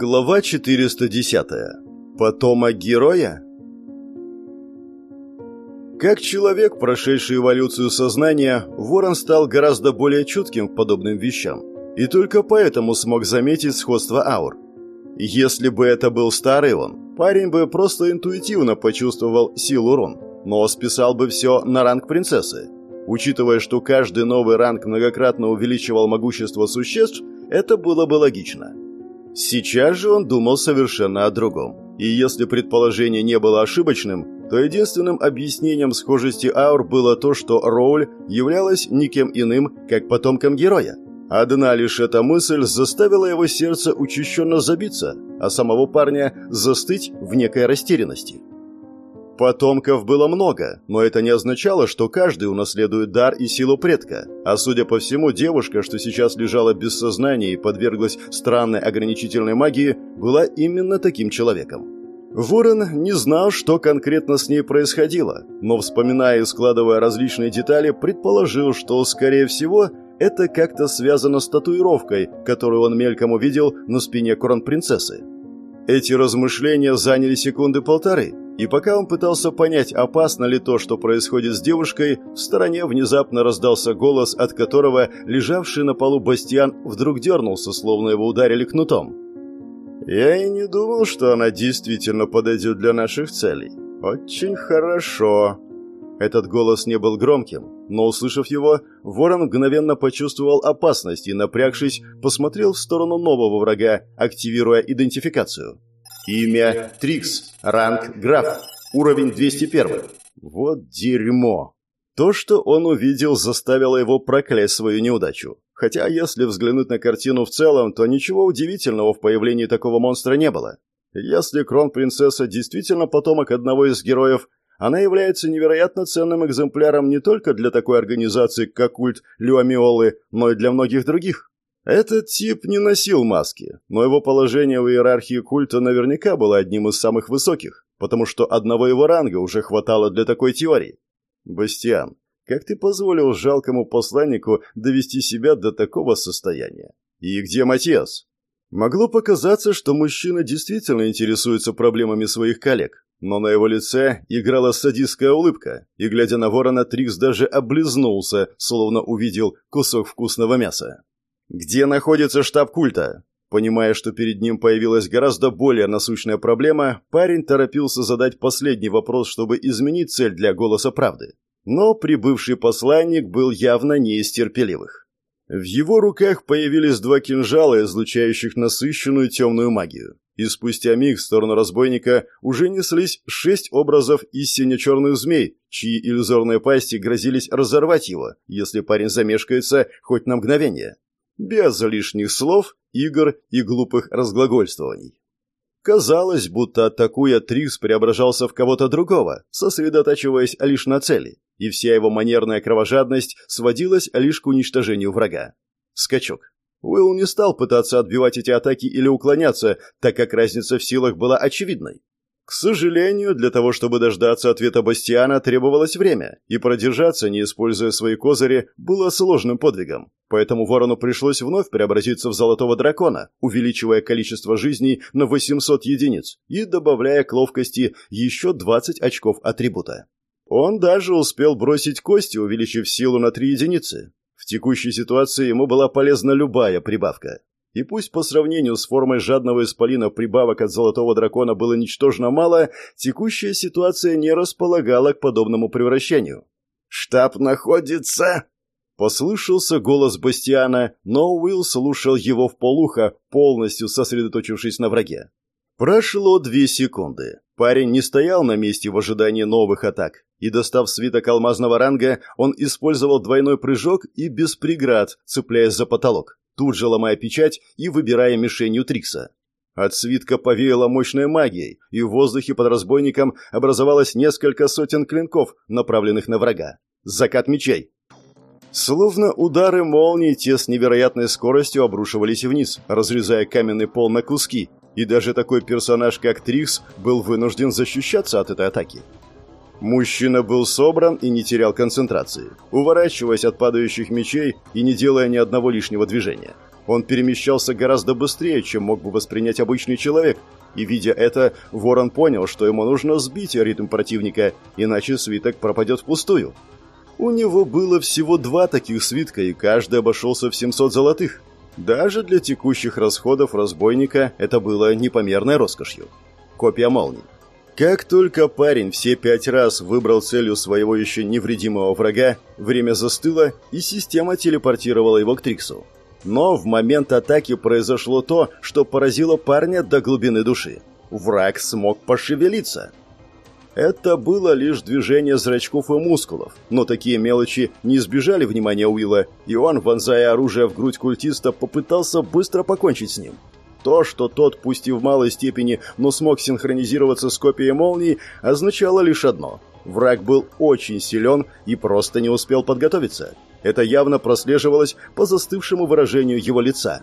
Глава 410. Потомок героя? Как человек, прошедший эволюцию сознания, Ворон стал гораздо более чутким к подобным вещам. И только поэтому смог заметить сходство аур. Если бы это был старый он, парень бы просто интуитивно почувствовал силу рун, но списал бы все на ранг принцессы. Учитывая, что каждый новый ранг многократно увеличивал могущество существ, это было бы логично. Сейчас же он думал совершенно о другом. И если предположение не было ошибочным, то единственным объяснением схожести аур было то, что Роуль являлась никем иным, как потомком героя. Одна лишь эта мысль заставила его сердце учащенно забиться, а самого парня застыть в некой растерянности. Потомков было много, но это не означало, что каждый унаследует дар и силу предка. А судя по всему, девушка, что сейчас лежала без сознания и подверглась странной ограничительной магии, была именно таким человеком. Ворон не знал, что конкретно с ней происходило, но, вспоминая и складывая различные детали, предположил, что, скорее всего, это как-то связано с татуировкой, которую он мельком увидел на спине кронпринцессы. Эти размышления заняли секунды полторы – и пока он пытался понять, опасно ли то, что происходит с девушкой, в стороне внезапно раздался голос, от которого лежавший на полу Бастиан вдруг дернулся, словно его ударили кнутом. «Я и не думал, что она действительно подойдет для наших целей. Очень хорошо». Этот голос не был громким, но, услышав его, Ворон мгновенно почувствовал опасность и, напрягшись, посмотрел в сторону нового врага, активируя идентификацию. Имя Трикс. Ранг граф. Уровень 201. Вот дерьмо. То, что он увидел, заставило его проклясть свою неудачу. Хотя, если взглянуть на картину в целом, то ничего удивительного в появлении такого монстра не было. Если кронпринцесса действительно потомок одного из героев, она является невероятно ценным экземпляром не только для такой организации, как культ Люамиолы, но и для многих других. Этот тип не носил маски, но его положение в иерархии культа наверняка было одним из самых высоких, потому что одного его ранга уже хватало для такой теории. «Бастиан, как ты позволил жалкому посланнику довести себя до такого состояния? И где Матиас?» Могло показаться, что мужчина действительно интересуется проблемами своих коллег, но на его лице играла садистская улыбка, и, глядя на ворона, Трикс даже облизнулся, словно увидел кусок вкусного мяса. «Где находится штаб культа?» Понимая, что перед ним появилась гораздо более насущная проблема, парень торопился задать последний вопрос, чтобы изменить цель для «Голоса правды». Но прибывший посланник был явно не из терпеливых. В его руках появились два кинжала, излучающих насыщенную темную магию. И спустя миг в сторону разбойника уже неслись шесть образов из сине-черных змей, чьи иллюзорные пасти грозились разорвать его, если парень замешкается хоть на мгновение без лишних слов, игр и глупых разглагольствований. Казалось, будто атакуя Трикс преображался в кого-то другого, сосредотачиваясь лишь на цели, и вся его манерная кровожадность сводилась лишь к уничтожению врага. Скачок. Уилл не стал пытаться отбивать эти атаки или уклоняться, так как разница в силах была очевидной. К сожалению, для того, чтобы дождаться ответа Бастиана, требовалось время, и продержаться, не используя свои козыри, было сложным подвигом. Поэтому ворону пришлось вновь преобразиться в золотого дракона, увеличивая количество жизней на 800 единиц и добавляя к ловкости еще 20 очков атрибута. Он даже успел бросить кости, увеличив силу на 3 единицы. В текущей ситуации ему была полезна любая прибавка. И пусть по сравнению с формой жадного исполина прибавок от золотого дракона было ничтожно мало, текущая ситуация не располагала к подобному превращению. «Штаб находится...» Послышался голос Бастиана, но Уилл слушал его в полухо, полностью сосредоточившись на враге. Прошло две секунды. Парень не стоял на месте в ожидании новых атак, и, достав свиток алмазного ранга, он использовал двойной прыжок и без преград, цепляясь за потолок тут же ломая печать и выбирая мишенью Трикса. От свитка повеяло мощной магией, и в воздухе под разбойником образовалось несколько сотен клинков, направленных на врага. Закат мечей. Словно удары молнии, те с невероятной скоростью обрушивались вниз, разрезая каменный пол на куски, и даже такой персонаж, как Трикс, был вынужден защищаться от этой атаки. Мужчина был собран и не терял концентрации, уворачиваясь от падающих мечей и не делая ни одного лишнего движения. Он перемещался гораздо быстрее, чем мог бы воспринять обычный человек, и, видя это, Ворон понял, что ему нужно сбить ритм противника, иначе свиток пропадет впустую. У него было всего два таких свитка, и каждый обошелся в 700 золотых. Даже для текущих расходов разбойника это было непомерной роскошью. Копия молний. Как только парень все пять раз выбрал целью своего еще невредимого врага, время застыло, и система телепортировала его к Триксу. Но в момент атаки произошло то, что поразило парня до глубины души. Враг смог пошевелиться. Это было лишь движение зрачков и мускулов, но такие мелочи не избежали внимания Уилла, и он, вонзая оружие в грудь культиста, попытался быстро покончить с ним. То, что тот, пусть и в малой степени, но смог синхронизироваться с копией молнии, означало лишь одно. Враг был очень силен и просто не успел подготовиться. Это явно прослеживалось по застывшему выражению его лица.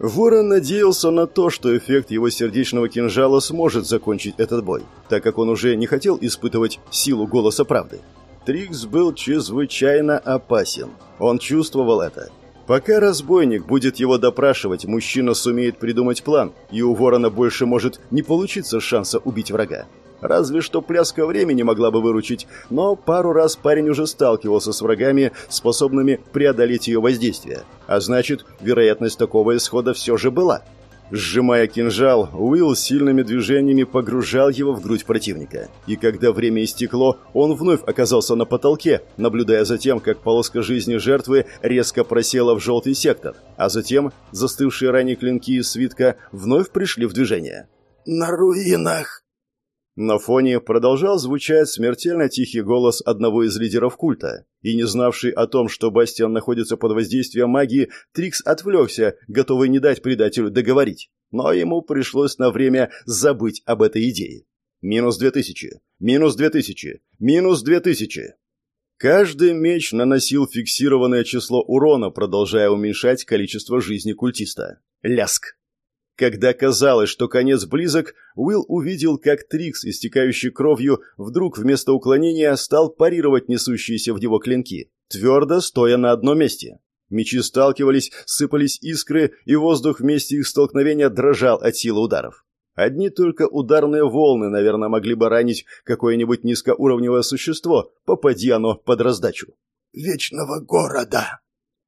Ворон надеялся на то, что эффект его сердечного кинжала сможет закончить этот бой, так как он уже не хотел испытывать силу голоса правды. Трикс был чрезвычайно опасен. Он чувствовал это Пока разбойник будет его допрашивать, мужчина сумеет придумать план, и у ворона больше может не получиться шанса убить врага. Разве что пляска времени могла бы выручить, но пару раз парень уже сталкивался с врагами, способными преодолеть ее воздействие. А значит, вероятность такого исхода все же была. Сжимая кинжал, Уилл сильными движениями погружал его в грудь противника. И когда время истекло, он вновь оказался на потолке, наблюдая за тем, как полоска жизни жертвы резко просела в желтый сектор, а затем застывшие ранее клинки и свитка вновь пришли в движение. «На руинах!» На фоне продолжал звучать смертельно тихий голос одного из лидеров культа, и не знавший о том, что Бастиан находится под воздействием магии, Трикс отвлекся, готовый не дать предателю договорить. Но ему пришлось на время забыть об этой идее. Минус две тысячи, минус две тысячи, минус две тысячи. Каждый меч наносил фиксированное число урона, продолжая уменьшать количество жизни культиста. Ляск. Когда казалось, что конец близок, Уилл увидел, как Трикс, истекающий кровью, вдруг вместо уклонения стал парировать несущиеся в него клинки, твердо стоя на одном месте. Мечи сталкивались, сыпались искры, и воздух вместе их столкновения дрожал от силы ударов. Одни только ударные волны, наверное, могли бы ранить какое-нибудь низкоуровневое существо, попади оно под раздачу. «Вечного города!»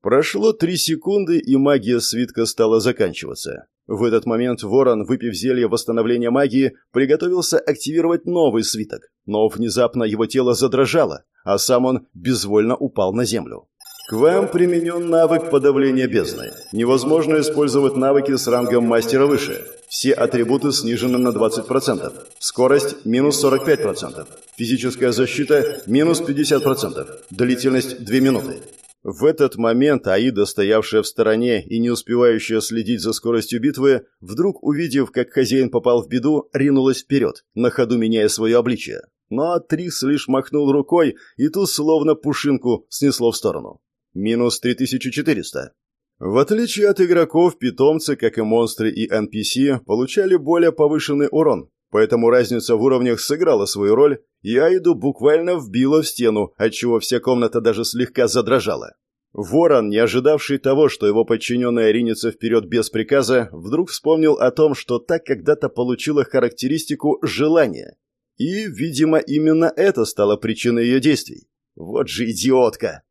Прошло три секунды, и магия свитка стала заканчиваться. В этот момент Ворон, выпив зелье восстановления магии, приготовился активировать новый свиток, но внезапно его тело задрожало, а сам он безвольно упал на землю. К вам применен навык подавления бездны. Невозможно использовать навыки с рангом мастера выше. Все атрибуты снижены на 20%. Скорость – минус 45%. Физическая защита – минус 50%. Длительность – 2 минуты. В этот момент Аида, стоявшая в стороне и не успевающая следить за скоростью битвы, вдруг, увидев, как хозяин попал в беду, ринулась вперед, на ходу меняя свое обличие. Но Трис лишь махнул рукой, и ту словно пушинку снесло в сторону. Минус 3400. В отличие от игроков, питомцы, как и монстры и NPC, получали более повышенный урон, Поэтому разница в уровнях сыграла свою роль, и Айду буквально вбила в стену, отчего вся комната даже слегка задрожала. Ворон, не ожидавший того, что его подчиненная ринется вперед без приказа, вдруг вспомнил о том, что так когда-то получила характеристику «желание». И, видимо, именно это стало причиной ее действий. Вот же идиотка!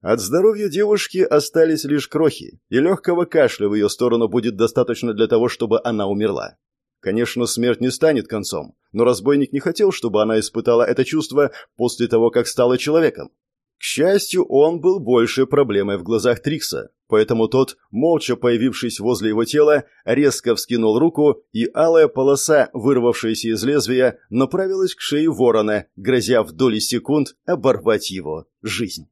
От здоровья девушки остались лишь крохи, и легкого кашля в ее сторону будет достаточно для того, чтобы она умерла. Конечно, смерть не станет концом, но разбойник не хотел, чтобы она испытала это чувство после того, как стала человеком. К счастью, он был большей проблемой в глазах Трикса, поэтому тот, молча появившись возле его тела, резко вскинул руку, и алая полоса, вырвавшаяся из лезвия, направилась к шее ворона, грозя в доли секунд оборвать его жизнь.